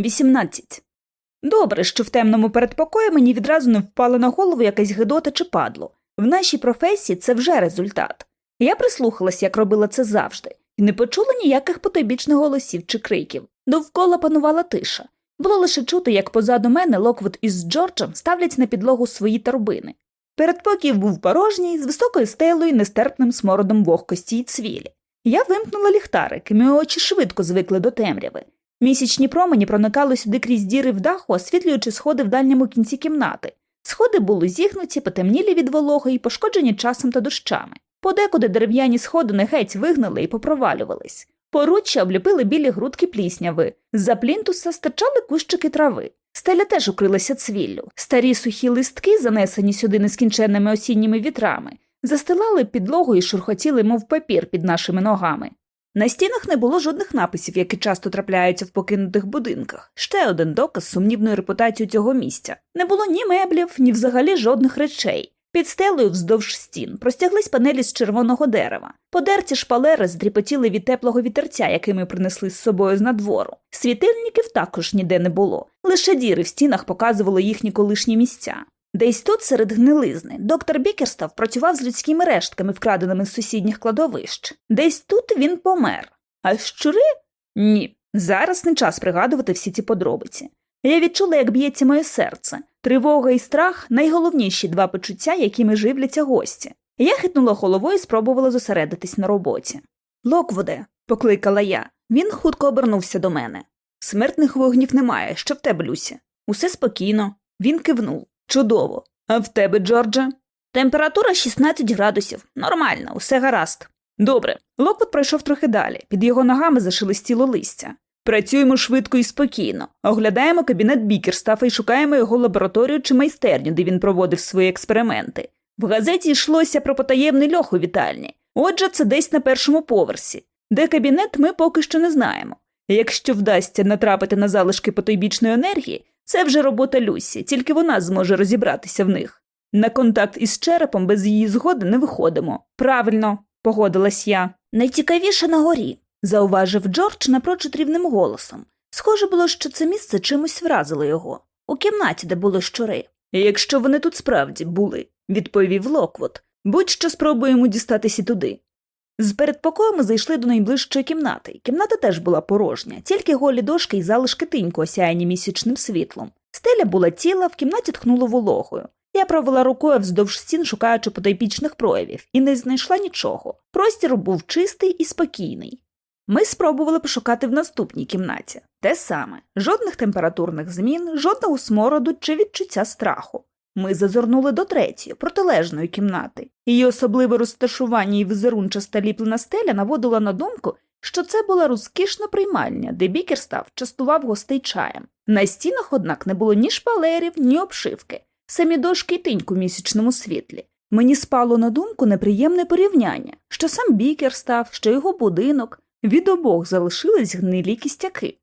18. Добре, що в темному передпокої мені відразу не впало на голову якась гидота чи падло. В нашій професії це вже результат. Я прислухалась, як робила це завжди, і не почула ніяких потойбічних голосів чи криків. Довкола панувала тиша. Було лише чути, як позаду мене Локвуд із Джорджем ставлять на підлогу свої торбини. Передпокій був порожній, з високою стелою нестерпним смородом вогкості й цвілі. Я вимкнула ліхтарик, і мої очі швидко звикли до темряви. Місячні промені проникали сюди крізь діри в даху, освітлюючи сходи в дальньому кінці кімнати. Сходи були зігнуті, потемнілі від вологи і пошкоджені часом та дощами. Подекуди дерев'яні сходи не геть вигнали і попровалювались. Поруччя обліпили білі грудки плісняви, з-за плінтуса стирчали кущики трави. Стеля теж укрилася цвіллю. Старі сухі листки, занесені сюди нескінченними осінніми вітрами, застилали підлогу і шурхотіли, мов папір під нашими ногами. На стінах не було жодних написів, які часто трапляються в покинутих будинках. Ще один доказ сумнівної репутації цього місця. Не було ні меблів, ні взагалі жодних речей. Під стелею вздовж стін простяглись панелі з червоного дерева. Подерті шпалери здріпотіли від теплого вітерця, який ми принесли з собою з надвору. Світильників також ніде не було, лише діри в стінах показували їхні колишні місця. Десь тут, серед гнилизни, доктор Бікерстав працював з людськими рештками, вкраденими з сусідніх кладовищ. Десь тут він помер. А щури? Ні. Зараз не час пригадувати всі ці подробиці. Я відчула, як б'ється моє серце. Тривога і страх найголовніші два почуття, якими живляться гості. Я хитнула головою і спробувала зосередитись на роботі. Локвуде, покликала я. Він хутко обернувся до мене. Смертних вогнів немає, що в тебе, Люсі? Усе спокійно. Він кивнув. Чудово. А в тебе, Джордже? Температура 16 градусів. Нормально, усе гаразд. Добре. Локвуд пройшов трохи далі. Під його ногами зашелестіло листя. Працюємо швидко і спокійно, оглядаємо кабінет Бікерстафа і шукаємо його лабораторію чи майстерню, де він проводив свої експерименти. В газеті йшлося про потаємний льох у вітальні. Отже, це десь на першому поверсі. Де кабінет, ми поки що не знаємо. Якщо вдасться натрапити на залишки потойбічної енергії, це вже робота Люсі, тільки вона зможе розібратися в них. На контакт із черепом без її згоди не виходимо. Правильно, погодилась я. Найцікавіше нагорі зауважив Джордж напрочуд рівним голосом. Схоже було, що це місце чимось вразило його у кімнаті, де були щури. Якщо вони тут справді були, відповів Локвуд, будь-що спробуємо дістатися туди. З передпокою ми зайшли до найближчої кімнати. Кімната теж була порожня, тільки голі дошки й залишки тинько осяяні місячним світлом. Стеля була ціла, в кімнаті тхнуло вологою. Я провела рукою вздовж стін, шукаючи потайпічних проявів, і не знайшла нічого. Простір був чистий і спокійний. Ми спробували пошукати в наступній кімнаті те саме жодних температурних змін, жодного смороду чи відчуття страху. Ми зазирнули до третьої, протилежної кімнати. Її особливе розташування і візерунчаста ліплена стеля наводила на думку, що це була розкішна приймальня, де бікерстав частував гостей чаєм. На стінах, однак, не було ні шпалерів, ні обшивки, самі дошки й тиньку місячному світлі. Мені спало на думку неприємне порівняння, що сам Бікерстаф, що його будинок. Від обох залишились гнилі кістяки.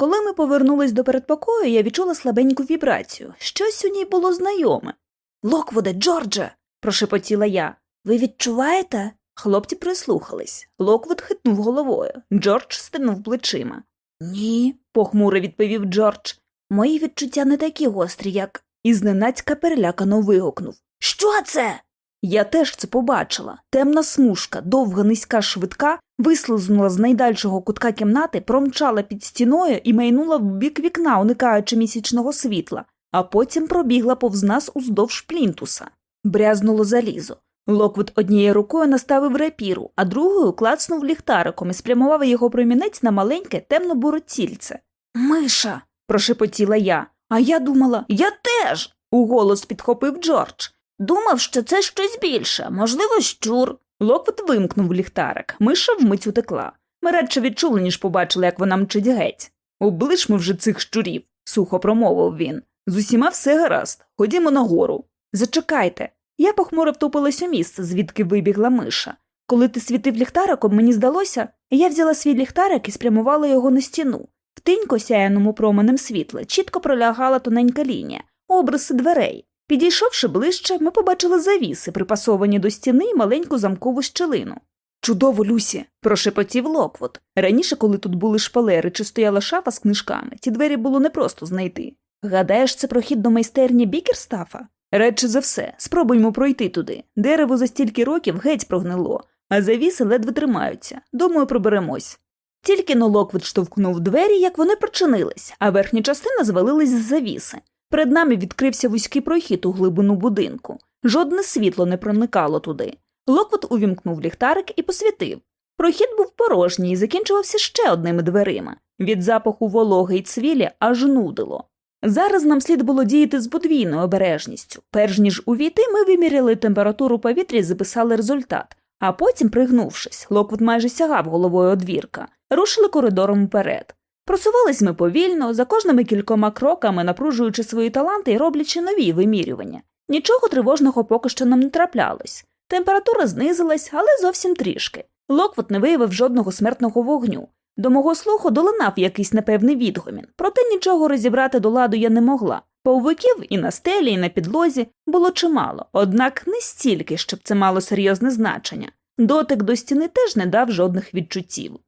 Коли ми повернулись до передпокою, я відчула слабеньку вібрацію. Щось у ній було знайоме. Локвуде, Джордже, прошепотіла я. Ви відчуваєте? Хлопці прислухались. Локвуд хитнув головою. Джордж стенув плечима. Ні, похмуро відповів Джордж. Мої відчуття не такі гострі, як. І зненацька перелякано вигукнув. Що це? Я теж це побачила. Темна смужка, довга низька швидка, вислизнула з найдальшого кутка кімнати, промчала під стіною і майнула в бік вікна, уникаючи місячного світла, а потім пробігла повз нас уздовж плінтуса. Брязнуло залізо. Локвуд однією рукою наставив рапіру, а другою клацнув ліхтариком і спрямував його промінець на маленьке темно буре тільце. Миша. прошепотіла я. А я думала, я теж. уголос підхопив Джордж. Думав, що це щось більше, можливо, щур. Локвот вимкнув ліхтарик, миша вмить утекла. Ми радше відчули, ніж побачили, як вона мчить геть. Облиш ми вже цих щурів, сухо промовив він. З усіма все гаразд. Ходімо нагору. Зачекайте. Я похмуро втопилась у місце, звідки вибігла миша. Коли ти світив ліхтариком, мені здалося, я взяла свій ліхтарик і спрямувала його на стіну. В тиньку, осяяному променем світла чітко пролягала тоненька лінія, обриси дверей. Підійшовши ближче, ми побачили завіси, припасовані до стіни й маленьку замкову щілину. Чудово, Люсі, прошепотів Локвуд. Раніше, коли тут були шпалери чи стояла шафа з книжками, ті двері було непросто знайти. Гадаєш, це прохід до майстерні Бікерстафа? Радше за все, спробуймо пройти туди. Дерево за стільки років геть прогнило, а завіси ледве тримаються. Думаю, проберемось. Тільки-но Локвуд штовхнув двері, як вони прочинились, а верхня частина звалилась з завіси. Перед нами відкрився вузький прохід у глибину будинку. Жодне світло не проникало туди. Локвуд увімкнув ліхтарик і посвітив. Прохід був порожній і закінчувався ще одними дверима. Від запаху вологи й цвілі аж нудило. Зараз нам слід було діяти з подвійною обережністю. Перш ніж увійти, ми виміряли температуру повітря і записали результат, а потім, пригнувшись, Локвуд майже сягав головою одвірка, рушили коридором вперед. Просувались ми повільно, за кожними кількома кроками, напружуючи свої таланти і роблячи нові вимірювання. Нічого тривожного поки що нам не траплялось. Температура знизилась, але зовсім трішки. Локвот не виявив жодного смертного вогню. До мого слуху долинав якийсь непевний відгомін, проте нічого розібрати до ладу я не могла. Павуків і на стелі, і на підлозі було чимало, однак не стільки, щоб це мало серйозне значення. Дотик до стіни теж не дав жодних відчуттів.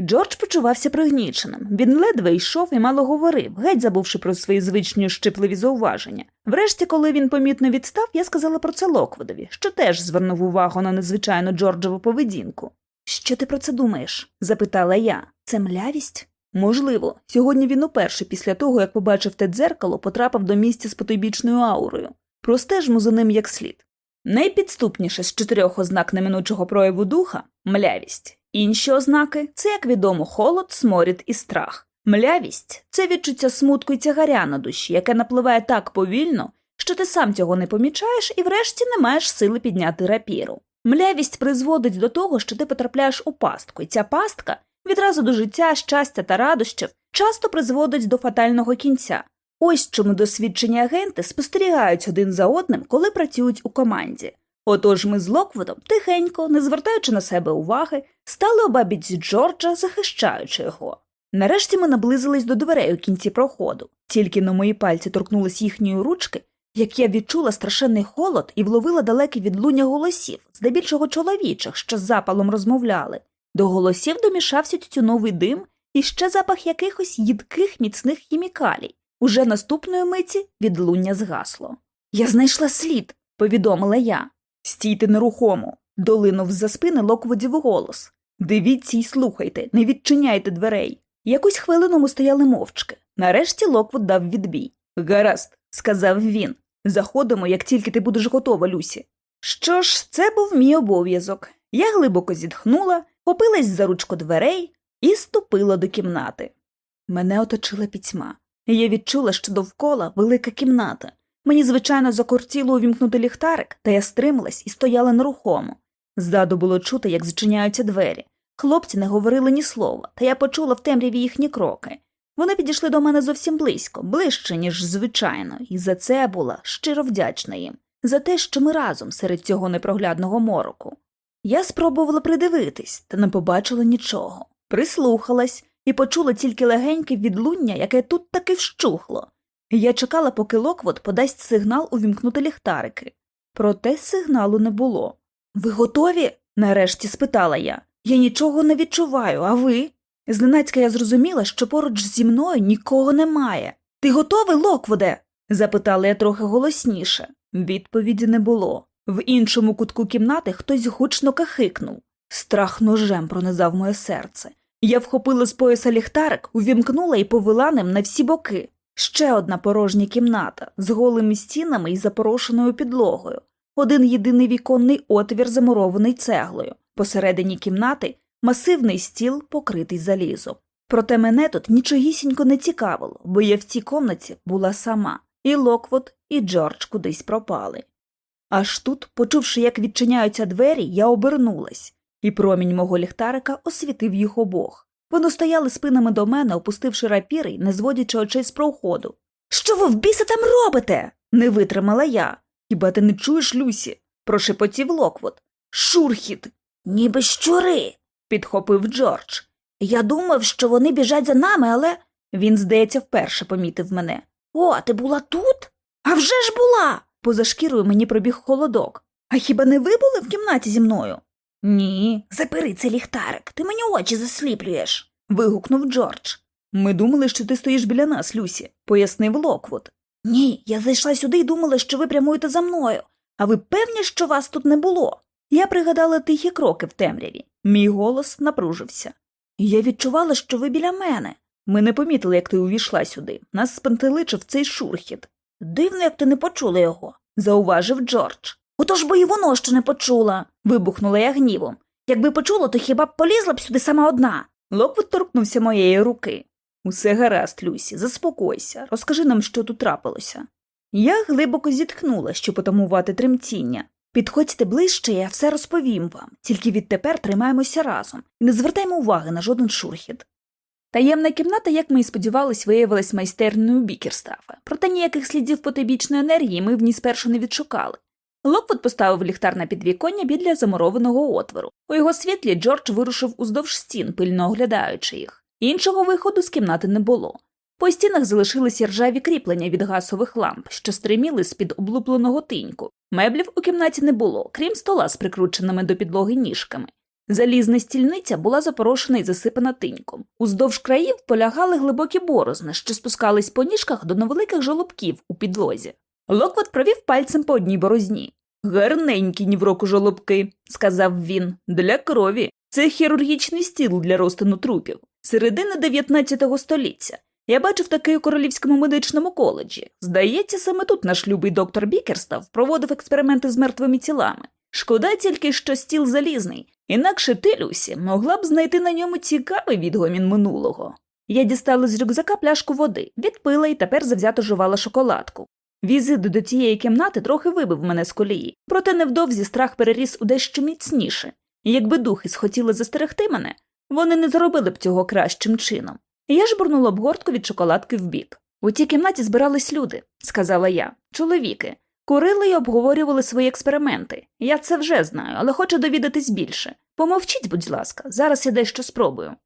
Джордж почувався пригніченим. Він ледве йшов і мало говорив, геть забувши про свої звичні щипливі зауваження. Врешті, коли він помітно відстав, я сказала про це Локводові, що теж звернув увагу на незвичайну Джорджову поведінку. Що ти про це думаєш? запитала я. Це млявість? Можливо, сьогодні він уперше після того, як побачив те дзеркало, потрапив до місця з потойбічною аурою. Простежмо за ним як слід. Найпідступніше з чотирьох ознак неминучого прояву духа млявість. Інші ознаки це, як відомо, холод, сморід і страх. Млявість це відчуття смутку і тягаря на душі, яке напливає так повільно, що ти сам цього не помічаєш і врешті не маєш сили підняти рапіру. Млявість призводить до того, що ти потрапляєш у пастку, і ця пастка відразу до життя, щастя та радощів часто призводить до фатального кінця. Ось чому досвідчені агенти спостерігають один за одним, коли працюють у команді. Отож ми з Локвудом тихенько, не звертаючи на себе уваги, стали обабіч Джорджа, захищаючи його. Нарешті ми наблизились до дверей у кінці проходу, тільки на мої пальці торкнулись їхньої ручки, як я відчула страшенний холод і вловила далеке відлуння голосів, здебільшого чоловічих, що з запалом розмовляли. До голосів домішався тютюновий дим і ще запах якихось їдких міцних хімікалій. Уже наступної миті відлуння згасло. Я знайшла слід, повідомила я. Стійте нерухомо, долинув з-за спини Локвудів голос. Дивіться й слухайте, не відчиняйте дверей. Якусь хвилину ми стояли мовчки. Нарешті Локвуд дав відбій. Гаразд, сказав він. Заходимо, як тільки ти будеш готова, Люсі. Що ж, це був мій обов'язок. Я глибоко зітхнула, хопилась за ручку дверей і ступила до кімнати. Мене оточила пітьма. Я відчула, що довкола велика кімната. Мені, звичайно, закортіло увімкнути ліхтарик, та я стрималась і стояла нерухомо. Ззаду було чути, як зачиняються двері. Хлопці не говорили ні слова, та я почула в темряві їхні кроки. Вони підійшли до мене зовсім близько, ближче, ніж звичайно, і за це була щиро вдячна їм, за те, що ми разом серед цього непроглядного мороку. Я спробувала придивитись, та не побачила нічого, прислухалась і почула тільки легеньке відлуння, яке тут таки вщухло. Я чекала, поки Локвот подасть сигнал увімкнути ліхтарики. Проте сигналу не було. Ви готові? нарешті спитала я. Я нічого не відчуваю, а ви? Зненацька я зрозуміла, що поруч зі мною нікого немає. Ти готовий, Локводе? запитала я трохи голосніше. Відповіді не було. В іншому кутку кімнати хтось гучно кахикнув. Страх ножем пронизав моє серце. Я вхопила з пояса ліхтарик, увімкнула і повела ним на всі боки. Ще одна порожня кімната з голими стінами і запорошеною підлогою, один єдиний віконний отвір, замурований цеглою, посередині кімнати масивний стіл, покритий залізом. Проте мене тут нічогісінько не цікавило, бо я в цій комнаті була сама, і Локвот, і Джордж кудись пропали. Аж тут, почувши, як відчиняються двері, я обернулась, і промінь мого ліхтарика освітив їх обох. Вони стояли спинами до мене, опустивши рапіри, не зводячи очей з проходу. Що ви в біса там робите? не витримала я. Хіба ти не чуєш, Люсі? прошепотів Локвот. Шурхіт, ніби щури, підхопив Джордж. Я думав, що вони біжать за нами, але. Він, здається, вперше помітив мене. О, ти була тут? А вже ж була. Поза шкірою мені пробіг холодок. А хіба не ви були в кімнаті зі мною? Ні. Забери цей ліхтарик, ти мені очі засліплюєш. вигукнув Джордж. Ми думали, що ти стоїш біля нас, Люсі, пояснив Локвуд. Ні, я зайшла сюди і думала, що ви прямуєте за мною, а ви певні, що вас тут не було? Я пригадала тихі кроки в темряві. Мій голос напружився. Я відчувала, що ви біля мене. Ми не помітили, як ти увійшла сюди. Нас спантеличив цей шурхіт. Дивно, як ти не почула його, зауважив Джордж. Отож-бо і воно, що не почула. вибухнула я гнівом. Якби почула, то хіба б полізла б сюди сама одна. Локвуд торкнувся моєї руки. Усе гаразд, Люсі, заспокойся, розкажи нам, що тут трапилося. Я глибоко зітхнула, щоб потамувати тремтіння. Підходьте ближче, я все розповім вам, тільки відтепер тримаємося разом і не звертаймо уваги на жоден шурхіт. Таємна кімната, як ми і сподівались, виявилась майстерною Бікерстафа, проте ніяких слідів потойбічної енергії ми в ній спершу не відшукали. Локвуд поставив ліхтар на підвіконня біля замурованого отвору. У його світлі Джордж вирушив уздовж стін, пильно оглядаючи їх. Іншого виходу з кімнати не було. По стінах залишилися ржаві кріплення від гасових ламп, що стриміли з під облупленого тиньку. Меблів у кімнаті не було, крім стола з прикрученими до підлоги ніжками. Залізна стільниця була запорошена і засипана тиньком. Уздовж країв полягали глибокі борозни, що спускались по ніжках до невеликих жолобків у підлозі. Локвот провів пальцем по одній борозні. Гарненькі ні в жолобки, сказав він, для крові. Це хірургічний стіл для розтину трупів. Середина 19 століття. Я бачив такий у королівському медичному коледжі. Здається, саме тут наш любий доктор Бікерстав проводив експерименти з мертвими тілами. Шкода тільки, що стіл залізний, інакше ти, Люсі, могла б знайти на ньому цікавий відгомін минулого. Я дістала з рюкзака пляшку води, відпила і тепер завзято жувала шоколадку. Візит до тієї кімнати трохи вибив мене з колії, проте невдовзі страх переріс у дещо міцніше, якби духи схотіли застерегти мене, вони не зробили б цього кращим чином. Я ж бурнула обгортку від шоколадки вбік. У тій кімнаті збирались люди, сказала я, чоловіки. Курили й обговорювали свої експерименти. Я це вже знаю, але хочу довідатись більше. Помовчіть, будь ласка, зараз я дещо спробую.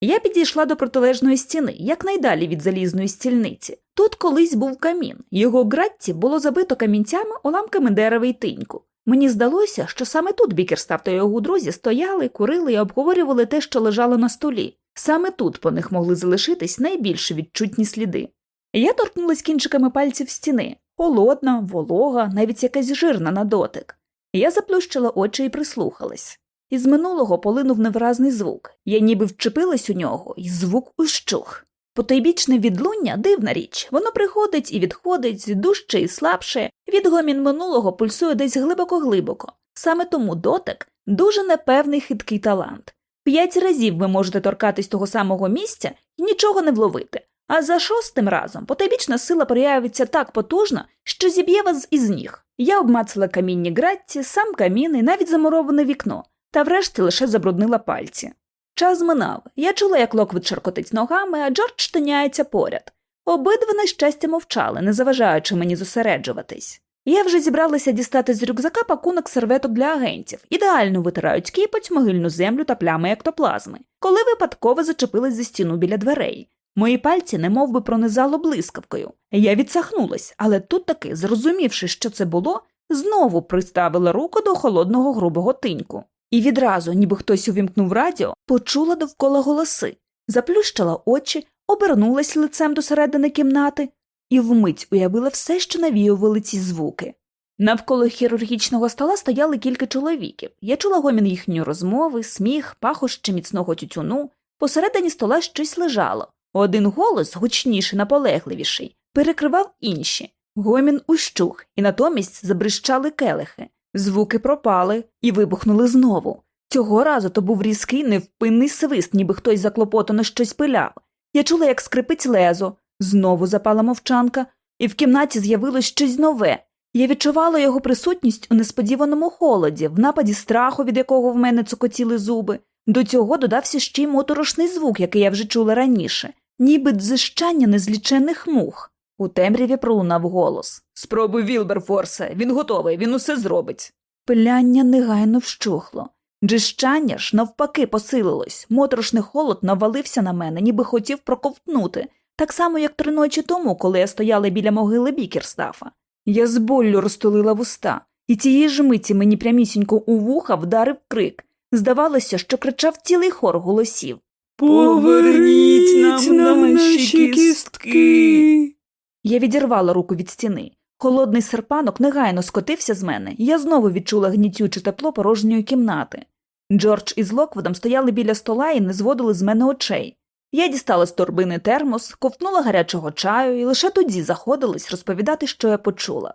Я підійшла до протилежної стіни, якнайдалі від залізної стільниці. Тут колись був камін. Його гратті було забито камінцями, уламками дерева й тиньку. Мені здалося, що саме тут Бікерстав та його друзі стояли, курили і обговорювали те, що лежало на столі. Саме тут по них могли залишитись найбільш відчутні сліди. Я торкнулась кінчиками пальців стіни холодна, волога, навіть якась жирна на дотик. Я заплющила очі і прислухалась. Із минулого полинув невразний звук. Я ніби вчепилась у нього, і звук ущух. Потойбічне відлуння дивна річ, воно приходить і відходить, дужче і слабше, відгомін минулого пульсує десь глибоко-глибоко. Саме тому дотик дуже непевний хиткий талант. П'ять разів ви можете торкатись того самого місця і нічого не вловити, а за шостим разом потайбічна сила проявиться так потужно, що зіб'є вас із ніг. Я обмацала камінні гратці, сам камін і навіть замуроване вікно, та врешті лише забруднила пальці. Час минав. Я чула, як Локвід шаркотить ногами, а Джордж штиняється поряд. Обидва на щастя мовчали, не заважаючи мені зосереджуватись. Я вже зібралася дістати з рюкзака пакунок серветок для агентів, ідеально витирають кіпоть, могильну землю та плями ектоплазми, коли випадково зачепилась за стіну біля дверей. Мої пальці немов би пронизало блискавкою. Я відсахнулась, але тут таки, зрозумівши, що це було, знову приставила руку до холодного грубого тиньку. І відразу, ніби хтось увімкнув радіо, почула довкола голоси, заплющила очі, обернулась лицем до середини кімнати і вмить уявила все, що навіювали ці звуки. Навколо хірургічного стола стояли кілька чоловіків. Я чула гомін їхньої розмови, сміх, пахощі міцного тютюну. Посередині стола щось лежало. Один голос, гучніший, наполегливіший, перекривав інші. Гомін ущух, і натомість забрищали келихи. Звуки пропали і вибухнули знову. Цього разу то був різкий невпинний свист, ніби хтось заклопотано щось пиляв. Я чула, як скрипить лезо, знову запала мовчанка, і в кімнаті з'явилось щось нове. Я відчувала його присутність у несподіваному холоді, в нападі страху, від якого в мене цокотіли зуби. До цього додався ще й моторошний звук, який я вже чула раніше, ніби дзищання незлічених мух. У темряві пролунав голос Спробуй, Вілберфорсе, він готовий, він усе зробить. Пиляння негайно вщухло. Джищання ж, навпаки, посилилось, моторошний холод навалився на мене, ніби хотів проковтнути, так само, як три ночі тому, коли я стояла біля могили Бікерстафа. Я з боллю розтулила вуста, і тієї ж миті мені прямісінько у вуха вдарив крик. Здавалося, що кричав цілий хор голосів. Поверніть нам наші кістки. Я відірвала руку від стіни. Холодний серпанок негайно скотився з мене, і я знову відчула гнітюче тепло порожньої кімнати. Джордж із Локводом стояли біля стола і не зводили з мене очей. Я дістала з торбини термос, ковтнула гарячого чаю і лише тоді заходилась розповідати, що я почула.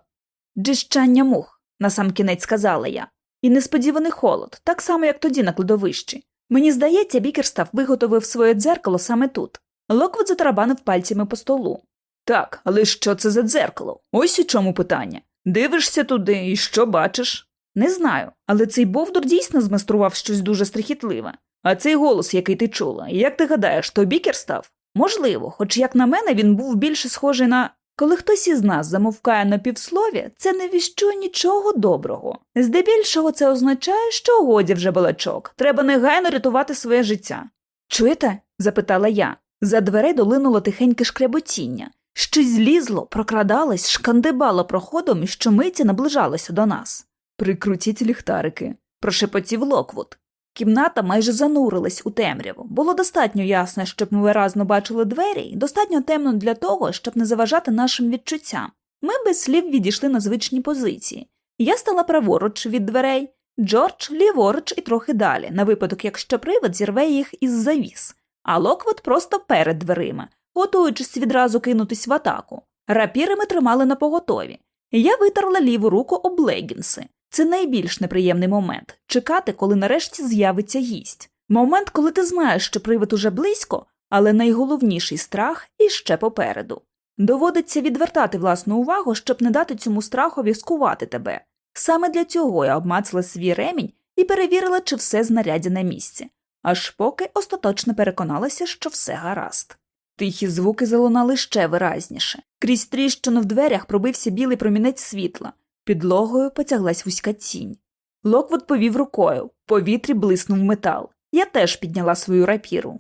Дзижчання мух, насамкінець сказала я, і несподіваний холод, так само, як тоді на кладовищі. Мені здається, Бікерстаф виготовив своє дзеркало саме тут. Локвуд затарабанив пальцями по столу. Так, але що це за дзеркало? Ось у чому питання. Дивишся туди і що бачиш? Не знаю, але цей Бовдур дійсно змайстрував щось дуже страхітливе. А цей голос, який ти чула, як ти гадаєш, то Бікерстаф? Можливо, хоч, як на мене, він був більше схожий на. Коли хтось із нас замовкає на півслові, це не віщує нічого доброго. Здебільшого це означає, що годі вже балачок, треба негайно рятувати своє життя. Чуєте? запитала я. З-за дверей долинуло тихеньке шкряботіння. Щось злізло, прокрадалось, шкандибало проходом і щомиті наближалося до нас. Прикрутіть ліхтарики, прошепотів Локвуд. Кімната майже занурилась у темряву. Було достатньо ясно, щоб ми виразно бачили двері, і достатньо темно для того, щоб не заважати нашим відчуттям. Ми без слів відійшли на звичні позиції. Я стала праворуч від дверей, Джордж ліворуч і трохи далі, на випадок, якщо привид зірве їх із завіс, а Локвуд просто перед дверима, готуючись відразу кинутись в атаку. Рапіри ми тримали на поготові. Я витерла ліву руку об легінси. Це найбільш неприємний момент чекати, коли нарешті з'явиться гість. Момент, коли ти знаєш, що привид уже близько, але найголовніший страх іще попереду. Доводиться відвертати власну увагу, щоб не дати цьому страхові скувати тебе. Саме для цього я обмацала свій ремінь і перевірила, чи все знаряддя на місці, аж поки остаточно переконалася, що все гаразд. Тихі звуки залунали ще виразніше. Крізь тріщину в дверях пробився білий промінець світла. Підлогою потяглась вузька тінь. Локвуд повів рукою, в повітрі блиснув метал. Я теж підняла свою рапіру.